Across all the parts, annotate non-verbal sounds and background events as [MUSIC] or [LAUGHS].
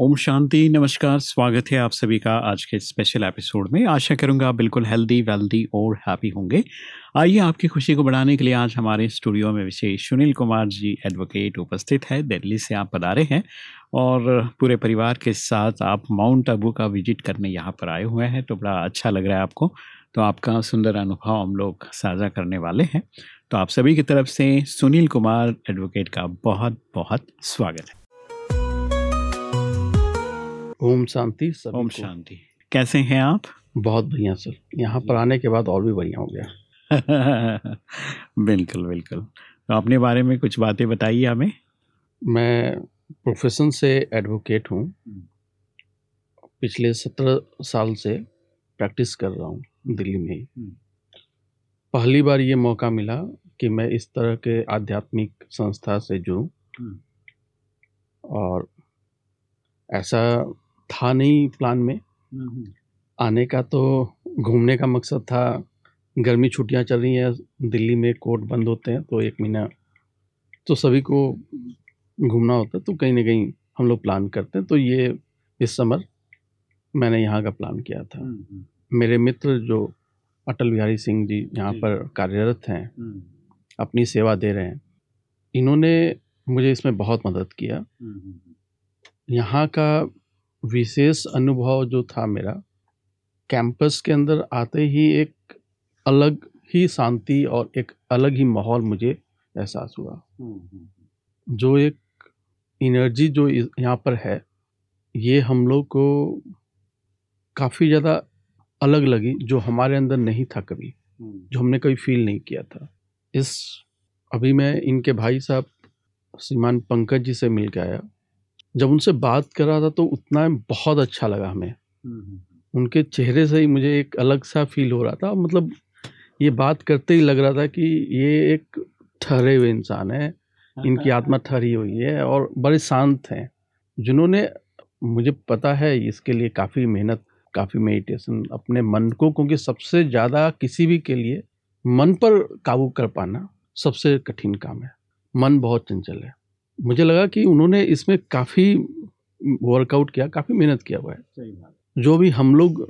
ओम शांति, नमस्कार, स्वागत है आप सभी का आज के स्पेशल एपिसोड में। आशा करूँगा आप बिल्कुल हेल्दी वेल्दी और हैप्पी होंगे। आइए आपकी खुशी को बढ़ाने के लिए आज हमारे स्टूडियो में विशेष सुनील कुमार जी एडवोकेट उपस्थित है। दिल्ली से आप पधारे हैं और पूरे परिवार के साथ आप माउंट आबू का विज़िट करने यहाँ पर आए हुए हैं तो बड़ा अच्छा लग रहा है आपको। तो आपका सुंदर अनुभव हम लोग साझा करने वाले हैं। तो आप सभी की तरफ़ से सुनील कुमार एडवोकेट का बहुत बहुत स्वागत है। ओम शांति सभी ओम शांति। कैसे हैं आप? बहुत बढ़िया सर। यहाँ पर आने के बाद और भी बढ़िया हो गया। [LAUGHS] बिल्कुल बिल्कुल। तो अपने बारे में कुछ बातें बताइए हमें। मैं प्रोफेशन से एडवोकेट हूँ। पिछले सत्रह साल से प्रैक्टिस कर रहा हूँ दिल्ली में। ही हम्म। पहली बार ये मौका मिला कि मैं इस तरह के आध्यात्मिक संस्था से जुड़ूं। हम्म। और ऐसा था नहीं प्लान में। आने का तो घूमने का मकसद था। गर्मी छुट्टियाँ चल रही हैं दिल्ली में कोर्ट बंद होते हैं तो एक महीना तो सभी को घूमना होता है तो कहीं ना कहीं हम लोग प्लान करते हैं। तो ये इस समर मैंने यहाँ का प्लान किया था। मेरे मित्र जो अटल बिहारी सिंह जी यहाँ पर कार्यरत हैं अपनी सेवा दे रहे हैं इन्होंने मुझे इसमें बहुत मदद किया। यहाँ का विशेष अनुभव जो था मेरा कैंपस के अंदर आते ही एक अलग ही शांति और एक अलग ही माहौल मुझे एहसास हुआ। जो एक एनर्जी जो यहाँ पर है ये हम लोग को काफ़ी ज़्यादा अलग लगी जो हमारे अंदर नहीं था कभी जो हमने कभी फील नहीं किया था। इस अभी मैं इनके भाई साहब श्रीमान पंकज जी से मिल के आया। जब उनसे बात कर रहा था तो उतना बहुत अच्छा लगा हमें। उनके चेहरे से ही मुझे एक अलग सा फील हो रहा था। मतलब ये बात करते ही लग रहा था कि ये एक ठहरे हुए इंसान है। इनकी आत्मा ठहरी हुई है और बड़े शांत हैं जिन्होंने मुझे पता है इसके लिए काफ़ी मेहनत काफ़ी मेडिटेशन अपने मन को क्योंकि सबसे ज़्यादा किसी भी के लिए मन पर काबू कर पाना सबसे कठिन काम है। मन बहुत चंचल है। मुझे लगा कि उन्होंने इसमें काफ़ी वर्कआउट किया काफ़ी मेहनत किया हुआ है। सही बात जो भी हम लोग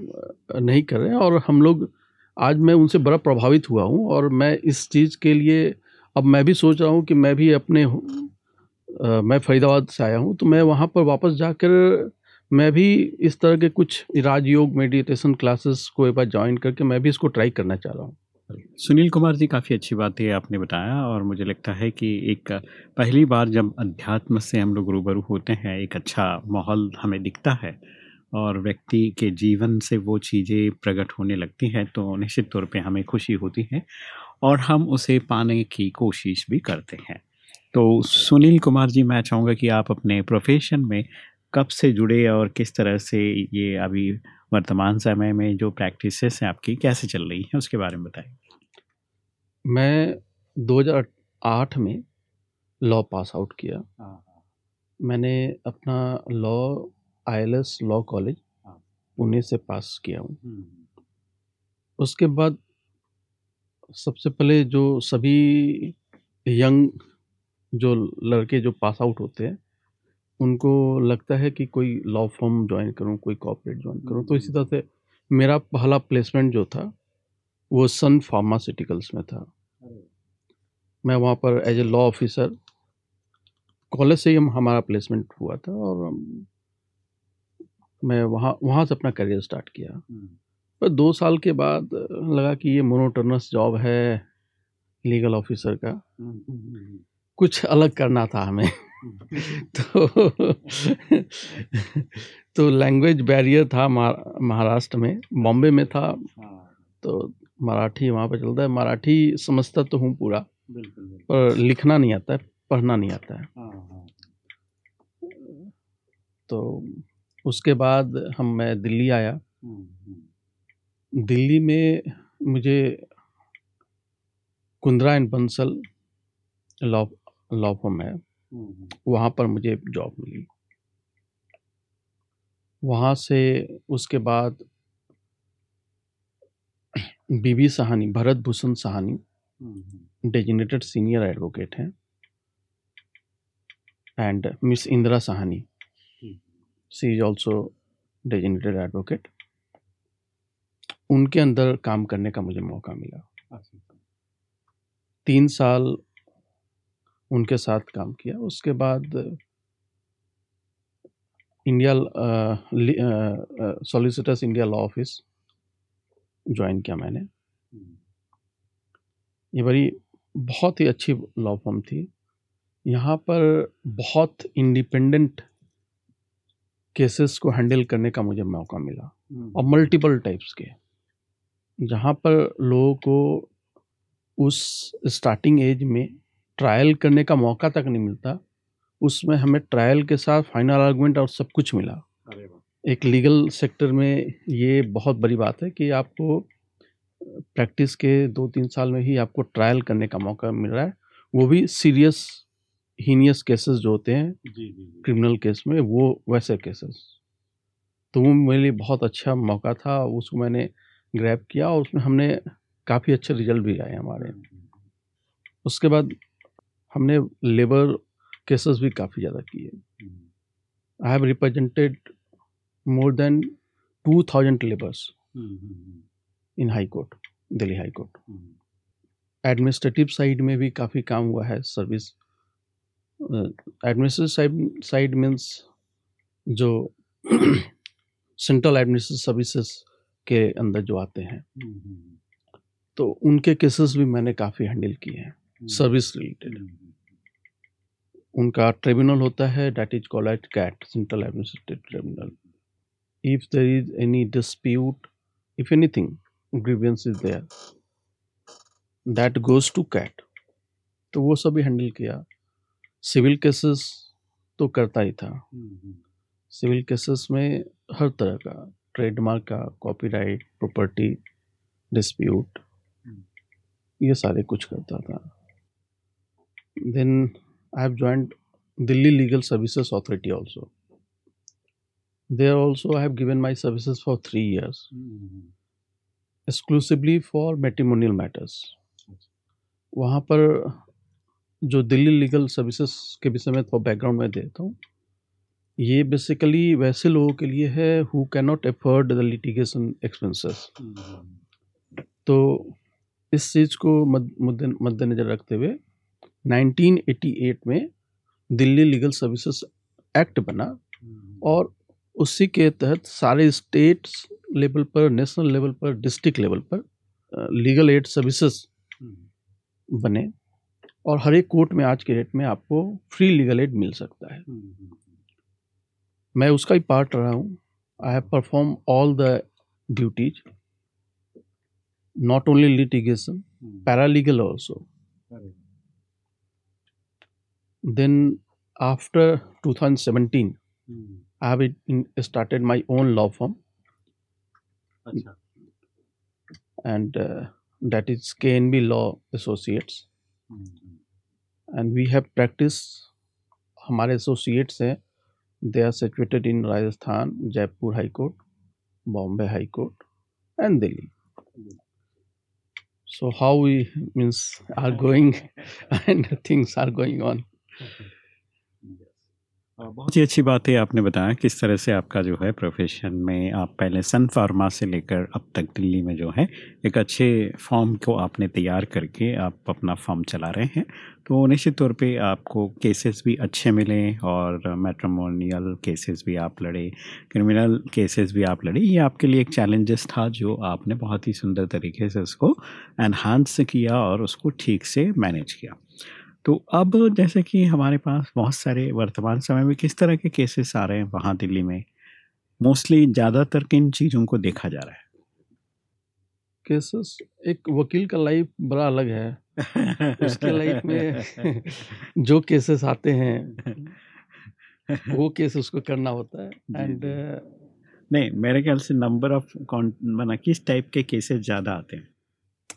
नहीं कर रहे हैं और हम लोग आज मैं उनसे बड़ा प्रभावित हुआ हूँ और मैं इस चीज़ के लिए अब मैं भी सोच रहा हूँ कि मैं भी अपने अ, मैं फरीदाबाद से आया हूँ तो मैं वहाँ पर वापस जाकर मैं भी इस तरह के कुछ राजयोग मेडिटेशन क्लासेस को एक बार ज्वाइन करके मैं भी इसको ट्राई करना चाह रहा हूँ। सुनील कुमार जी, काफ़ी अच्छी बात है आपने बताया और मुझे लगता है कि एक पहली बार जब अध्यात्म से हम लोग रूबरू होते हैं, एक अच्छा माहौल हमें दिखता है और व्यक्ति के जीवन से वो चीज़ें प्रकट होने लगती हैं तो निश्चित तौर पे हमें खुशी होती है और हम उसे पाने की कोशिश भी करते हैं। तो सुनील कुमार जी, मैं चाहूँगा कि आप अपने प्रोफेशन में कब से जुड़े और किस तरह से ये अभी वर्तमान समय में जो प्रैक्टिसेस हैं आपकी, कैसे चल रही हैं, उसके बारे में बताएँ। मैं 2008 में लॉ पास आउट किया। मैंने अपना लॉ आईएलएस लॉ कॉलेज हाँ। पुणे से पास किया हूँ। उसके बाद सबसे पहले जो सभी यंग जो लड़के जो पास आउट होते हैं उनको लगता है कि कोई लॉ फर्म ज्वाइन करूँ, कोई कॉर्पोरेट ज्वाइन करूँ। तो इसी तरह से मेरा पहला प्लेसमेंट जो था वो सन फार्मास्यूटिकल्स में था। मैं वहाँ पर as a law officer college से ही हम हमारा प्लेसमेंट हुआ था और मैं वहाँ वहाँ से अपना करियर स्टार्ट किया। पर दो साल के बाद लगा कि ये मोनोटोनस जॉब है लीगल ऑफिसर का। कुछ अलग करना था हमें। [LAUGHS] तो तो लैंग्वेज बैरियर था महाराष्ट्र में बॉम्बे में था। हाँ। तो मराठी वहाँ पे चलता है। मराठी समझता तो हूँ पूरा पर लिखना नहीं आता है पढ़ना नहीं आता है। हाँ, हाँ। तो उसके बाद हम मैं दिल्ली आया। हम्म, हम्म। दिल्ली में मुझे Kundra and Bansal law law firm है हम्म, वहाँ पर मुझे जॉब मिली। वहाँ से उसके बाद B B Sahani Bharat Bhushan Sahani designated senior advocate हैं and miss Indira Sahani she is also designated advocate उनके अंदर काम करने का मुझे मौका मिला। अच्छा, अच्छा। तीन साल उनके साथ काम किया। उसके बाद India solicitors India law office join किया मैंने। हम्म। ये बड़ी बहुत ही अच्छी लॉ फॉर्म थी। यहाँ पर बहुत इंडिपेंडेंट केसेस को हैंडल करने का मुझे मौका मिला। हम्म। और मल्टीपल टाइप्स के। जहाँ पर लोगों को उस स्टार्टिंग एज में ट्रायल करने का मौका तक नहीं मिलता उसमें हमें ट्रायल के साथ फाइनल आर्गुमेंट और सब कुछ मिला। एक लीगल सेक्टर में ये बहुत बड़ी बात है कि आपको प्रैक्टिस के दो तीन साल में ही आपको ट्रायल करने का मौका मिल रहा है। वो भी सीरियस हीनियस केसेस जो होते हैं क्रिमिनल केस में वो वैसे केसेस तो वो मेरे लिए बहुत अच्छा मौका था उसको मैंने ग्रैप किया और उसमें हमने काफ़ी अच्छे रिज़ल्ट भी आए हमारे। हम्म, हम्म, हम्म। उसके बाद हमने लेबर केसेस भी काफ़ी ज़्यादा किए। I have represented more than two thousand labours in high court Delhi high court administrative side में भी काफ़ी काम हुआ है service administrative side side means जो सेंट्रल एडमिनिस्ट्रेटिव सर्विसेज़ के अंदर जो आते हैं। तो उनके केसेस भी मैंने काफ़ी हैंडल किए हैं सर्विस रिलेटेड उनका ट्रिब्यूनल होता है that is called at CAT central administrative tribunal if there is any dispute if anything grievance is there that goes to CAT तो वो सभी हैंडल किया। सिविल केसेस तो करता ही था। सिविल केसेस में हर तरह का ट्रेडमार्क का कॉपीराइट प्रॉपर्टी डिस्प्यूट ये सारे कुछ करता था। Then I have joined Delhi Legal Services Authority also. There also I have given my services for three years, mm-hmm. exclusively for matrimonial matters. वहाँ पर जो दिल्ली लीगल सर्विसेज़ के विषय में थोड़ा बैकग्राउंड में देता हूँ ये बेसिकली वैसे लोगों के लिए है who can not afford the litigation expenses तो इस चीज़ को मद्देनज़र रखते हुए 1988 में दिल्ली लीगल सर्विसेज़ एक्ट बना हम्म। और उसी के तहत सारे स्टेट्स लेवल पर नेशनल लेवल पर डिस्ट्रिक्ट लेवल पर लीगल एड सर्विसेज़ बने और हर एक कोर्ट में आज के डेट में आपको फ्री लीगल एड मिल सकता है। हम्म। मैं उसका ही पार्ट रहा हूँ। I have perform all the duties not only litigation paralegal also then after 2017 hmm. I have started my own law firm and that is K N B law associates and we have practice हमारे associates हैं they are situated in Rajasthan Jaipur high court Bombay high court and Delhi so how we means are going and things are going on बहुत ही अच्छी बात है, आपने बताया किस तरह से आपका जो है प्रोफेशन में आप पहले सन फार्मा से लेकर अब तक दिल्ली में जो है, एक अच्छे फॉर्म को आपने तैयार करके आप अपना फॉर्म चला रहे हैं। तो निश्चित तौर पे आपको केसेस भी अच्छे मिले और मेट्रोमोनियल केसेस भी आप लड़े क्रिमिनल केसेस भी आप लड़े, ये आपके लिए एक चैलेंजेस था जो आपने बहुत ही सुंदर तरीके से उसको एनहांस किया और उसको ठीक से मैनेज किया। तो अब जैसे कि हमारे पास बहुत सारे वर्तमान समय में किस तरह के केसेस आ रहे हैं वहाँ दिल्ली में? मोस्टली ज़्यादातर किन चीज़ों को देखा जा रहा है? केसेस एक वकील का लाइफ बड़ा अलग है। उसके लाइफ में [LAUGHS] जो केसेस आते हैं [LAUGHS] वो केस उसको करना होता है। एंड नहीं मेरे ख्याल से नंबर ऑफ़ माना किस टाइप के केसेस ज़्यादा आते हैं?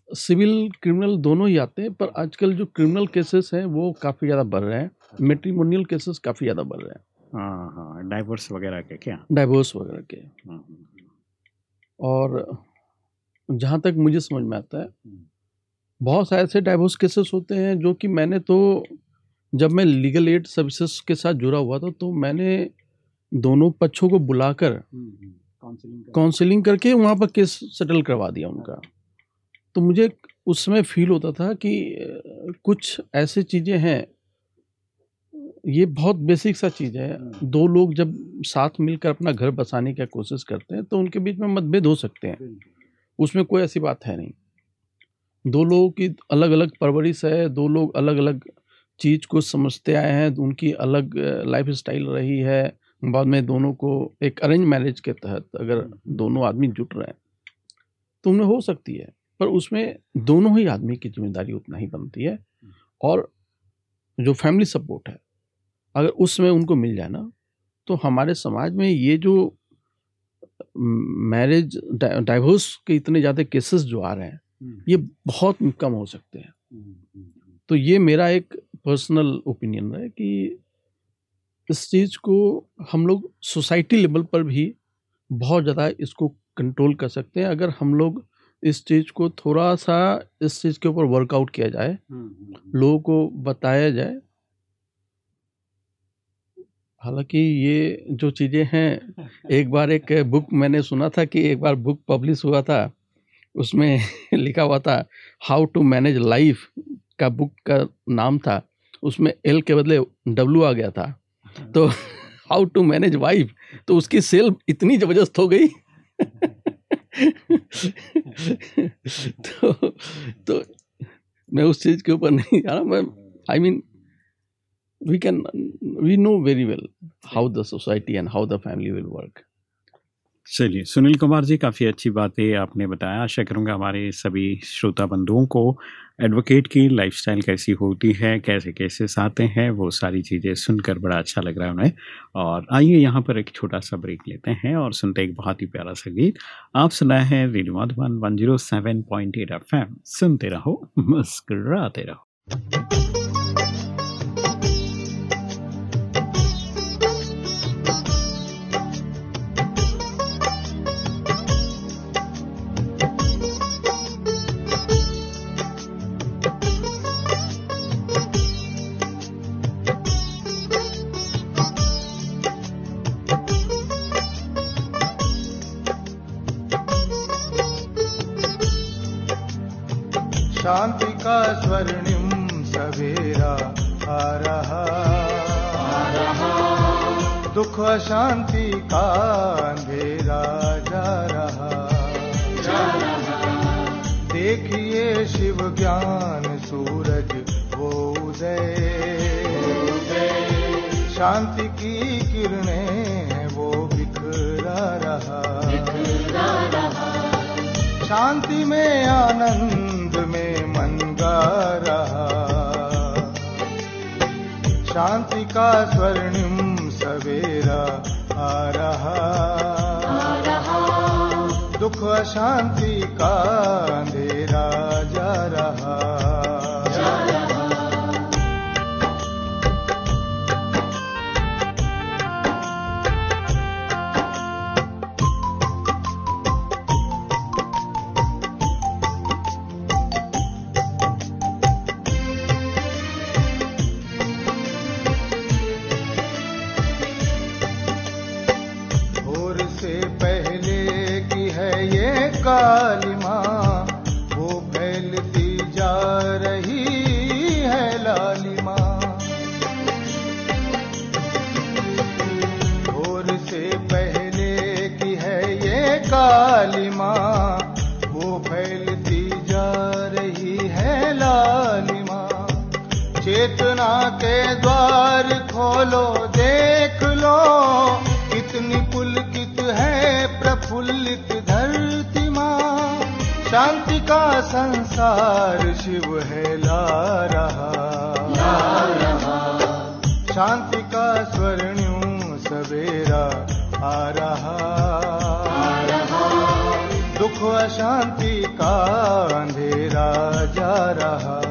सिविल क्रिमिनल दोनों ही आते हैं पर आजकल जो क्रिमिनल केसेस हैं वो काफ़ी ज़्यादा बढ़ रहे हैं। मेट्रीमोनियल केसेस काफ़ी ज़्यादा बढ़ रहे हैं। हाँ हाँ डाइवोर्स वगैरह के क्या? डाइवोर्स वगैरह के। हाँ, हाँ, और जहाँ तक मुझे समझ में आता है हम्म। बहुत सारे ऐसे डाइवोर्स केसेस होते हैं जो कि मैंने तो जब मैं लीगल एड सर्विसेज़ के साथ जुड़ा हुआ था तो मैंने दोनों पक्षों को बुलाकर काउंसलिंग काउंसलिंग करके। वहाँ पर केस सेटल करवा दिया उनका। तो मुझे उस समय फील होता था कि कुछ ऐसी चीज़ें हैं। ये बहुत बेसिक सा चीज़ है। हम्म। दो लोग जब साथ मिलकर अपना घर बसाने की कोशिश करते हैं तो उनके बीच में मतभेद हो सकते हैं। उसमें कोई ऐसी बात है नहीं। दो लोगों की अलग अलग परवरिश है दो लोग अलग अलग चीज़ को समझते आए हैं उनकी अलग लाइफ स्टाइल रही है। बाद में दोनों को एक अरेंज मैरिज के तहत अगर दोनों आदमी जुट रहे हैं तो उनमें हो सकती है। पर उसमें दोनों ही आदमी की ज़िम्मेदारी उतना ही बनती है। और जो फैमिली सपोर्ट है अगर उसमें उनको मिल जाए ना तो हमारे समाज में ये जो मैरिज डाइवोर्स के इतने ज़्यादा केसेस जो आ रहे हैं ये बहुत कम हो सकते हैं। तो ये मेरा एक पर्सनल ओपिनियन है कि इस चीज़ को हम लोग सोसाइटी लेवल पर भी बहुत ज़्यादा इसको कंट्रोल कर सकते हैं। अगर हम लोग इस चीज़ को थोड़ा सा इस चीज़ के ऊपर वर्कआउट किया जाए। लोगों को बताया जाए। हालाँकि ये जो चीज़ें हैं [LAUGHS] एक बार एक बुक मैंने सुना था कि एक बार बुक पब्लिश हुआ था उसमें [LAUGHS] लिखा हुआ था हाउ टू मैनेज लाइफ का बुक का नाम था। उसमें एल के बदले डब्ल्यू आ गया था। तो हाउ टू मैनेज वाइफ तो उसकी सेल इतनी ज़बरदस्त हो गई। [LAUGHS] [LAUGHS] तो तो मैं उस चीज़ के ऊपर नहीं जा रहा, मैं I mean we can we know very well how the society and how the family will work चलिए, सुनील कुमार जी, काफ़ी अच्छी बातें आपने बताया। आशा करूँगा हमारे सभी श्रोता बंधुओं को एडवोकेट की लाइफस्टाइल कैसी होती है, कैसे केसेस आते हैं, वो सारी चीज़ें सुनकर बड़ा अच्छा लग रहा है उन्हें। और आइए यहाँ पर एक छोटा सा ब्रेक लेते हैं और सुनते एक बहुत ही प्यारा सा गीत। आप सुनाए हैं radio Madhuban one zero seven point eight F M सुनते रहो, मुस्कुराते रहो। शांति का स्वर्णिम सवेरा आ रहा दुख अशांति का अंधेरा जा रहा लालिमा, वो फैलती जा रही है लालिमा। चेतना के द्वार खोलो, देख लो, कितनी पुलकित है प्रफुल्लित धरती माँ। शांति का संसार शिव है ला रहा। शांति का स्वर्णिम सवेरा आ रहा। दुख अशांति का अंधेरा जा रहा।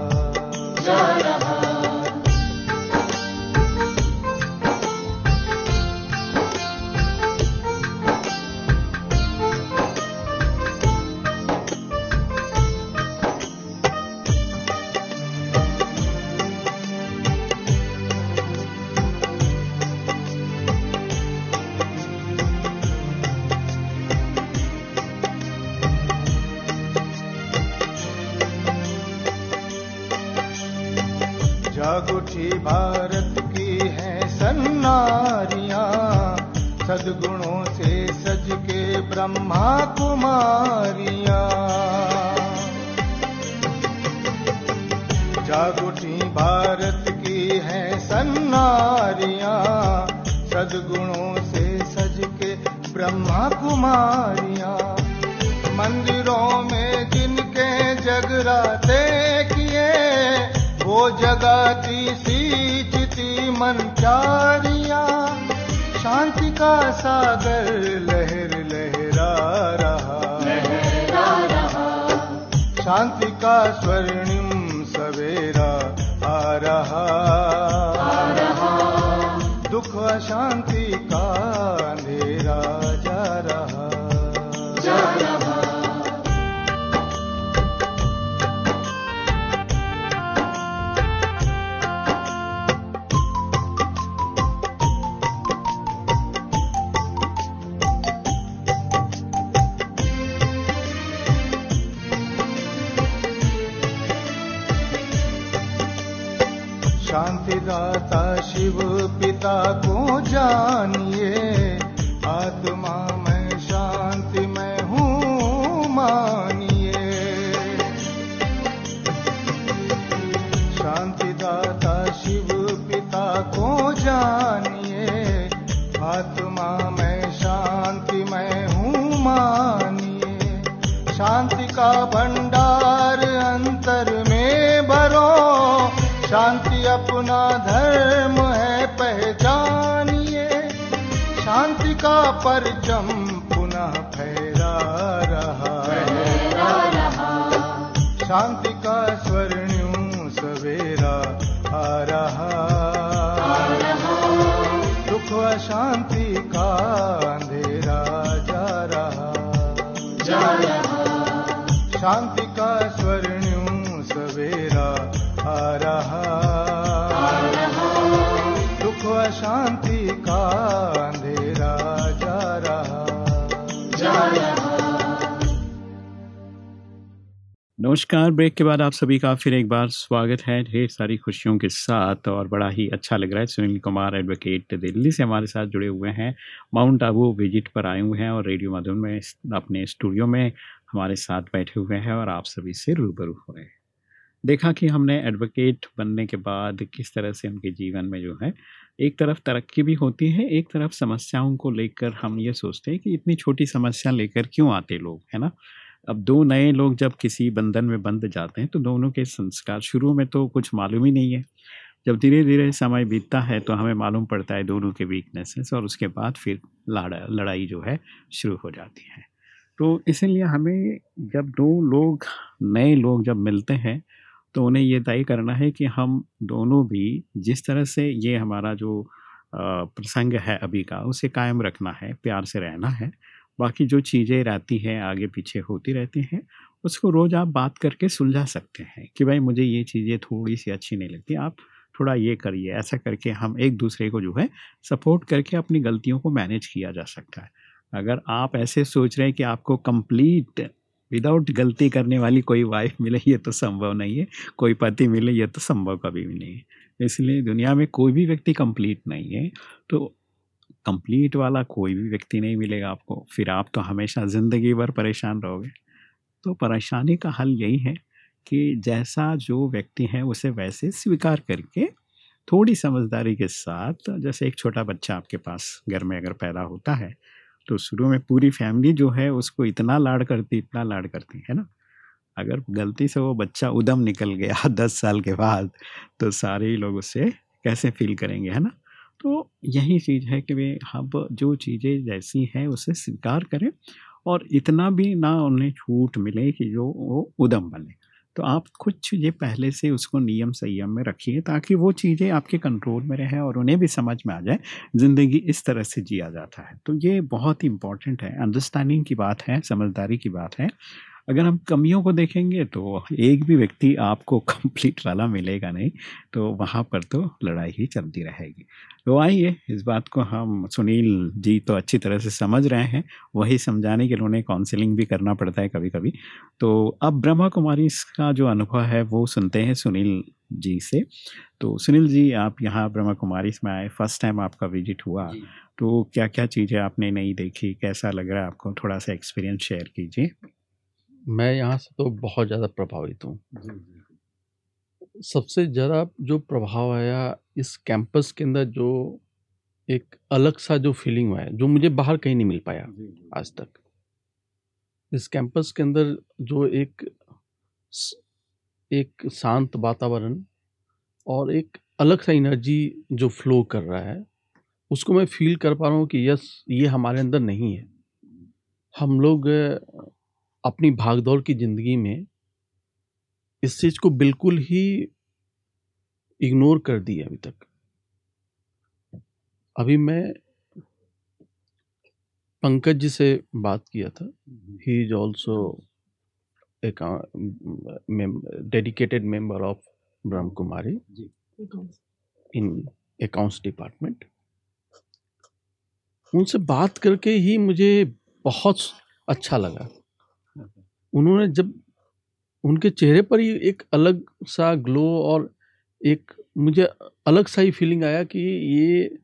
सदगुणों से सज के ब्रह्मा कुमारिया। जागुठी भारत की है सन्नारियाँ। सदगुणों से सज के ब्रह्मा कुमारिया। मंदिरों में जिनके जगराते किए, वो जगाती सींचती मनचारियाँ शांति का सागर लहर लहरा रहा। शांति का स्वर्णिम भंडार अंतर में भरो। शांति अपना धर्म है पहचानिए। शांति का परचम पुनः फहरा रहा। शांति शांति का स्वर्णिम सवेरा आ रहा। दुख अशांति का अंधेरा जा रहा। नमस्कार, ब्रेक के बाद आप सभी का फिर एक बार स्वागत है। ढेर सारी खुशियों के साथ और बड़ा ही अच्छा लग रहा है। सुनील कुमार एडवोकेट दिल्ली से हमारे साथ जुड़े हुए हैं। माउंट आबू विज़िट पर आए हुए हैं और रेडियो मधुन में अपने स्टूडियो में हमारे साथ बैठे हुए हैं और आप सभी से रूबरू हो रहे हैं। देखा कि हमने एडवोकेट बनने के बाद किस तरह से उनके जीवन में जो है, एक तरफ़ तरक्की भी होती है, एक तरफ़ समस्याओं को लेकर हम ये सोचते हैं कि इतनी छोटी समस्या लेकर क्यों आते लोग, है ना? अब दो नए लोग जब किसी बंधन में बंध जाते हैं तो दोनों के संस्कार शुरू में तो कुछ मालूम ही नहीं है। जब धीरे धीरे समय बीतता है तो हमें मालूम पड़ता है दोनों के वीकनेसेस और उसके बाद फिर लड़ा, लड़ाई जो है शुरू हो जाती है। तो इसीलिए हमें जब दो लोग, नए लोग जब मिलते हैं तो उन्हें ये तय करना है कि हम दोनों भी जिस तरह से ये हमारा जो प्रसंग है अभी का, उसे कायम रखना है, प्यार से रहना है। बाकी जो चीज़ें रहती हैं, आगे पीछे होती रहती हैं, उसको रोज़ आप बात करके सुलझा सकते हैं कि भाई मुझे ये चीज़ें थोड़ी सी अच्छी नहीं लगती, आप थोड़ा ये करिए, ऐसा करके हम एक दूसरे को जो है, सपोर्ट करके अपनी गलतियों को मैनेज किया जा सकता है। अगर आप ऐसे सोच रहे हैं कि आपको कंप्लीट विदाउट गलती करने वाली कोई वाइफ मिले, ये तो संभव नहीं है। कोई पति मिले, ये तो संभव कभी भी नहीं है। इसलिए दुनिया में कोई भी व्यक्ति कंप्लीट नहीं है। तो कंप्लीट वाला कोई भी व्यक्ति नहीं मिलेगा आपको। फिर आप तो हमेशा ज़िंदगी भर परेशान रहोगे। तो परेशानी का हल यही है कि जैसा जो व्यक्ति है, उसे वैसे स्वीकार करके थोड़ी समझदारी के साथ, जैसे एक छोटा बच्चा आपके पास घर में अगर पैदा होता है तो शुरू में पूरी फैमिली जो है उसको इतना लाड करती, इतना लाड करती, है ना? अगर गलती से वो बच्चा उदम निकल गया [LAUGHS] दस साल के बाद तो सारे ही लोग उससे कैसे फील करेंगे, है ना? तो यही चीज़ है कि वे हम जो चीज़ें जैसी हैं उसे स्वीकार करें और इतना भी ना उन्हें छूट मिले कि जो वो उदम बने। तो आप कुछ ये पहले से उसको नियम संयम में रखिए ताकि वो चीज़ें आपके कंट्रोल में रहें और उन्हें भी समझ में आ जाए, ज़िंदगी इस तरह से जिया जाता है। तो ये बहुत ही इंपॉर्टेंट है, अंडरस्टैंडिंग की बात है, समझदारी की बात है। अगर हम कमियों को देखेंगे तो एक भी व्यक्ति आपको [LAUGHS] कंप्लीट वाला मिलेगा नहीं तो वहाँ पर तो लड़ाई ही चलती रहेगी। तो आइए इस बात को हम सुनील जी तो अच्छी तरह से समझ रहे हैं। वही समझाने के लिए उन्हें काउंसलिंग भी करना पड़ता है कभी कभी तो अब ब्रह्मा कुमारी का जो अनुभव है वो सुनते हैं सुनील जी से। तो सुनील जी आप यहाँ ब्रह्मा कुमारी में आए फ़र्स्ट टाइम आपका विज़िट हुआ। तो क्या क्या चीज़ें आपने नहीं देखी? कैसा लग रहा है आपको? थोड़ा सा एक्सपीरियंस शेयर कीजिए। मैं यहाँ से तो बहुत ज़्यादा प्रभावित हूँ। सबसे ज़्यादा जो प्रभाव आया इस कैंपस के अंदर जो एक अलग सा जो फीलिंग हुआ है जो मुझे बाहर कहीं नहीं मिल पाया आज तक। इस कैंपस के अंदर जो एक एक शांत वातावरण और एक अलग सा एनर्जी जो फ्लो कर रहा है उसको मैं फील कर पा रहा हूँ कि यस ये हमारे अंदर नहीं है। हम लोग अपनी भागदौड़ की ज़िंदगी में इस चीज़ को बिल्कुल ही इग्नोर कर दिया अभी तक। अभी मैं पंकज जी से बात किया था। He is also dedicated member of Brahma Kumari in accounts department उनसे बात करके ही मुझे बहुत अच्छा लगा। उन्होंने जब उनके चेहरे पर ही एक अलग सा ग्लो और एक मुझे अलग सा ही फीलिंग आया कि ये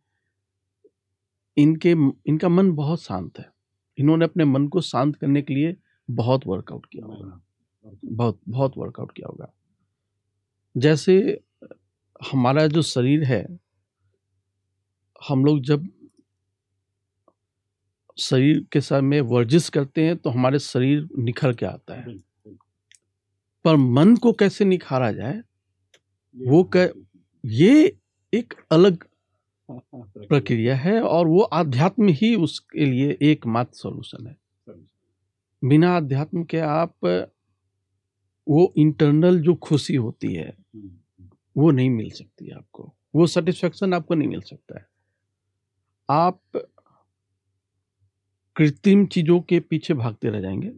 इनके, इनका मन बहुत शांत है। इन्होंने अपने मन को शांत करने के लिए बहुत वर्कआउट किया होगा। बहुत बहुत वर्कआउट किया होगा। जैसे हमारा जो शरीर है, हम लोग जब शरीर के साथ में वर्जिश करते हैं तो हमारे शरीर निखर के आता है। पर मन को कैसे निखारा जाए वो कै ये एक अलग [LAUGHS] प्रक्रिया। है और वो आध्यात्म ही उसके लिए एकमात्र सॉल्यूशन है। बिना अध्यात्म के आप वो इंटरनल जो खुशी होती है वो नहीं मिल सकती आपको। वो सेटिस्फेक्शन आपको नहीं मिल सकता है। आप कृत्रिम चीज़ों के पीछे भागते रह जाएँगे।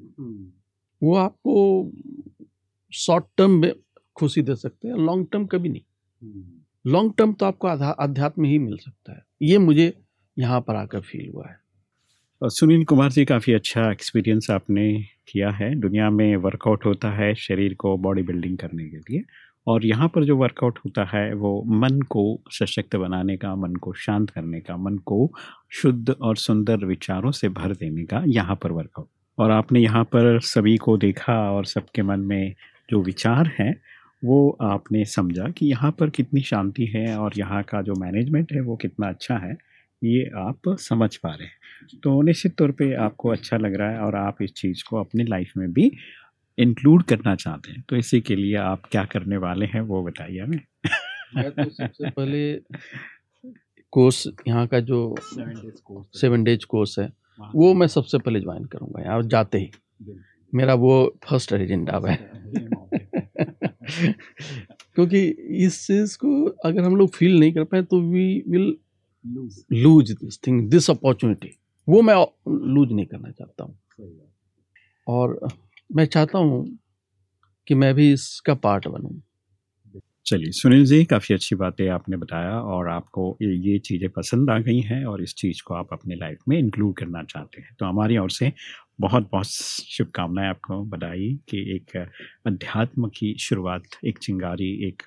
वो आपको शॉर्ट टर्म में खुशी दे सकते हैं लॉन्ग टर्म कभी नहीं। लॉन्ग टर्म तो आपको अध्यात्म ही मिल सकता है। ये मुझे यहाँ पर आकर फील हुआ है। सुनील कुमार जी काफ़ी अच्छा एक्सपीरियंस आपने किया है। दुनिया में वर्कआउट होता है शरीर को बॉडी बिल्डिंग करने के लिए। और यहाँ पर जो वर्कआउट होता है, वो मन को सशक्त बनाने का, मन को शांत करने का, मन को शुद्ध और सुंदर विचारों से भर देने का यहाँ पर वर्कआउट और आपने यहाँ पर सभी को देखा और सबके मन में जो विचार हैं, वो आपने समझा कि यहाँ पर कितनी शांति है और यहाँ का जो मैनेजमेंट है, वो कितना अच्छा है, ये आप समझ पा रहे हैं। तो निश्चित तौर पे आपको अच्छा लग रहा है और आप इस चीज़ को अपनी लाइफ में भी इंक्लूड करना चाहते हैं। तो इसी के लिए आप क्या करने वाले हैं वो बताइए हमें। तो सबसे पहले कोर्स यहाँ का जो सेवन डेज़ कोर्स है। वो मैं सबसे पहले ज्वाइन करूँगा यहाँ जाते ही। मेरा वो फ़र्स्ट एजेंडा है। [LAUGHS] क्योंकि इस चीज़ को अगर हम लोग फील नहीं कर पाए तो we will lose this thing this opportunity वो मैं लूज नहीं करना चाहता हूँ। और मैं चाहता हूँ कि मैं भी इसका पार्ट बनूँ। चलिए, सुनील जी, काफ़ी अच्छी बातें आपने बताया और आपको ये चीज़ें पसंद आ गई हैं और इस चीज़ को आप अपने लाइफ में इंक्लूड करना चाहते हैं। तो हमारी ओर से बहुत बहुत शुभकामनाएँ आपको बधाई कि एक अध्यात्म की शुरुआत, एक चिंगारी, एक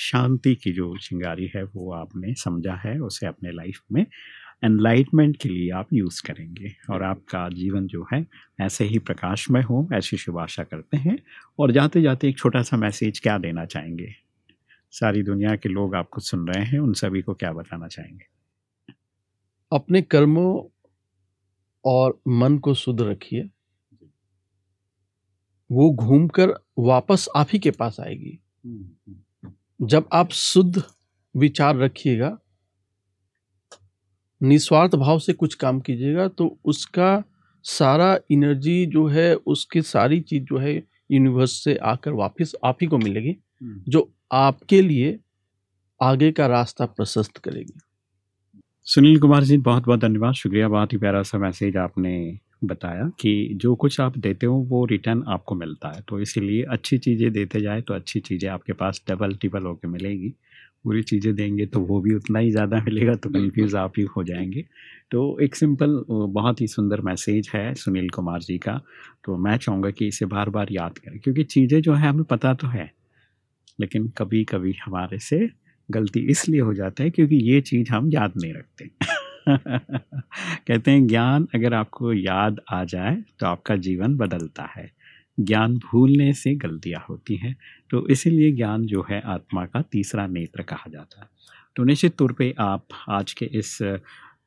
शांति की जो चिंगारी है वो आपने समझा है, उसे अपने लाइफ में एनलाइटमेंट के लिए आप यूज़ करेंगे। और आपका जीवन जो है ऐसे ही प्रकाशमय हो ऐसी शुभ आशा करते हैं। और जाते जाते एक छोटा सा मैसेज क्या देना चाहेंगे? सारी दुनिया के लोग आपको सुन रहे हैं उन सभी को क्या बताना चाहेंगे? अपने कर्मों और मन को शुद्ध रखिए। वो घूमकर वापस आप ही के पास आएगी। जब आप शुद्ध विचार रखिएगा निस्वार्थ भाव से कुछ काम कीजिएगा तो उसका सारा एनर्जी जो है उसकी सारी चीज़ जो है यूनिवर्स से आकर वापस आप ही को मिलेगी जो आपके लिए आगे का रास्ता प्रशस्त करेगी। सुनील कुमार जी बहुत बहुत धन्यवाद। शुक्रिया बहुत ही प्यारा सा मैसेज आपने बताया कि जो कुछ आप देते हो वो रिटर्न आपको मिलता है। तो इसीलिए अच्छी चीज़ें देते जाए तो अच्छी चीज़ें आपके पास डबल टिबल होकर मिलेगी। बुरी चीज़ें देंगे तो वो भी उतना ही ज़्यादा मिलेगा तो कन्फ्यूज़ आप ही हो जाएँगे। तो एक सिंपल बहुत ही सुंदर मैसेज है सुनील कुमार जी का तो मैं चाहूँगा कि इसे बार बार याद करें क्योंकि चीज़ें जो है हमें पता तो है लेकिन कभी कभी हमारे से गलती इसलिए हो जाता है क्योंकि ये चीज़ हम याद नहीं रखते। [LAUGHS] कहते हैं ज्ञान अगर आपको याद आ जाए तो आपका जीवन बदलता है। ज्ञान भूलने से गलतियाँ होती हैं। तो इसीलिए ज्ञान जो है आत्मा का तीसरा नेत्र कहा जाता है। तो निश्चित तौर पे आप आज के इस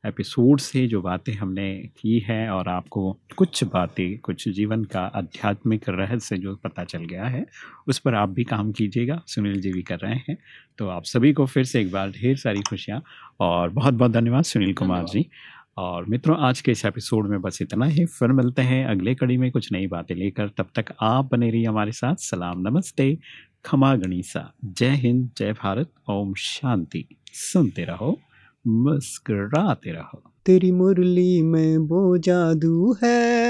एपिसोड से जो बातें हमने की है और आपको कुछ बातें, कुछ जीवन का आध्यात्मिक रहस्य जो पता चल गया है, उस पर आप भी काम कीजिएगा। सुनील जी भी कर रहे हैं। तो आप सभी को फिर से एक बार ढेर सारी खुशियाँ और बहुत बहुत धन्यवाद सुनील कुमार जी। और मित्रों, आज के इस एपिसोड में बस इतना ही। फिर मिलते हैं अगले कड़ी में कुछ नई बातें लेकर। तब तक आप बने रहिए हमारे साथ। सलाम, नमस्ते। खमा गणिसा। जय हिंद, जय भारत। ओम शांति। सुनते रहो, मुस्कराते रहो। तेरी मुरली में वो जादू है।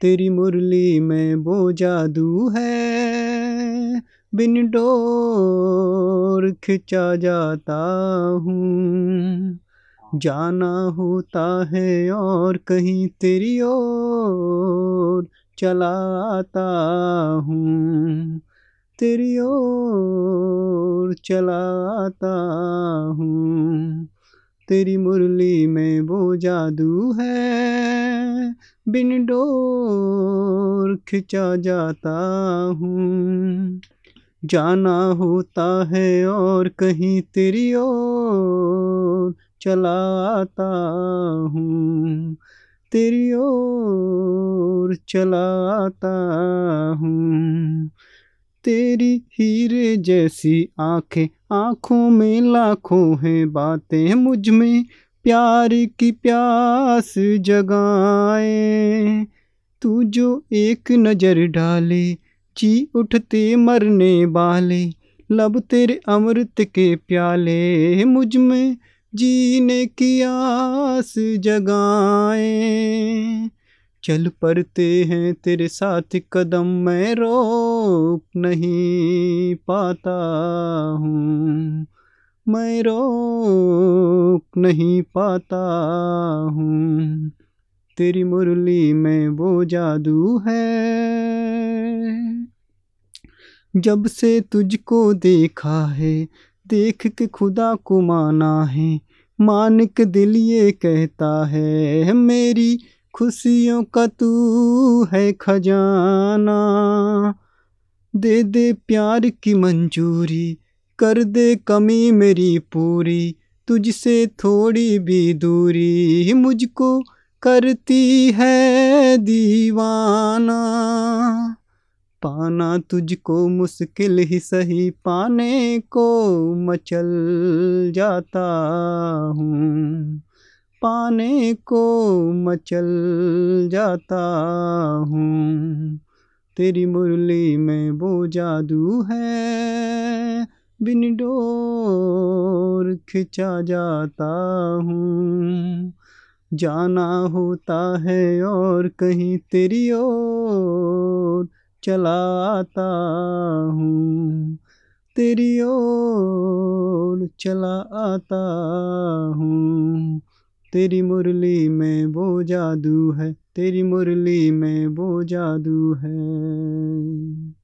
तेरी मुरली में वो जादू है। बिन डोर खिंचा जाता हूँ। जाना होता है और कहीं तेरी ओर चला आता हूँ। तेरी ओर चला आता हूँ। तेरी मुरली में वो जादू है। बिन डोर खिंचा जाता हूँ। जाना होता है और कहीं तेरी ओर चला आता हूँ, तेरी ओर चलाता हूँ। तेरी हीरे जैसी आँखें, आँखों में लाखों हैं बातें, मुझमें प्यार की प्यास जगाए। तू जो एक नज़र डाले, जी उठते मरने वाले, लब तेरे अमृत के प्याले, मुझमें जीने की आस जगाए। चल पड़ते हैं तेरे साथ कदम मैं रोक नहीं पाता हूँ। मैं रोक नहीं पाता हूँ। तेरी मुरली में वो जादू है। जब से तुझको देखा है, देख के खुदा को माना है मान के दिल ये कहता है, मेरी खुशियों का तू है खजाना। दे दे प्यार की मंजूरी, कर दे कमी मेरी पूरी, तुझसे थोड़ी भी दूरी मुझको करती है दीवाना। पाना तुझको मुश्किल ही सही, पाने को मचल जाता हूँ। पाने को मचल जाता हूँ। तेरी मुरली में वो जादू है, बिन डोर खिंचा जाता हूँ। जाना होता है और कहीं तेरी ओर चला आता हूँ। तेरी ओर चला आता हूँ। तेरी मुरली में वो जादू है, तेरी मुरली में वो जादू है।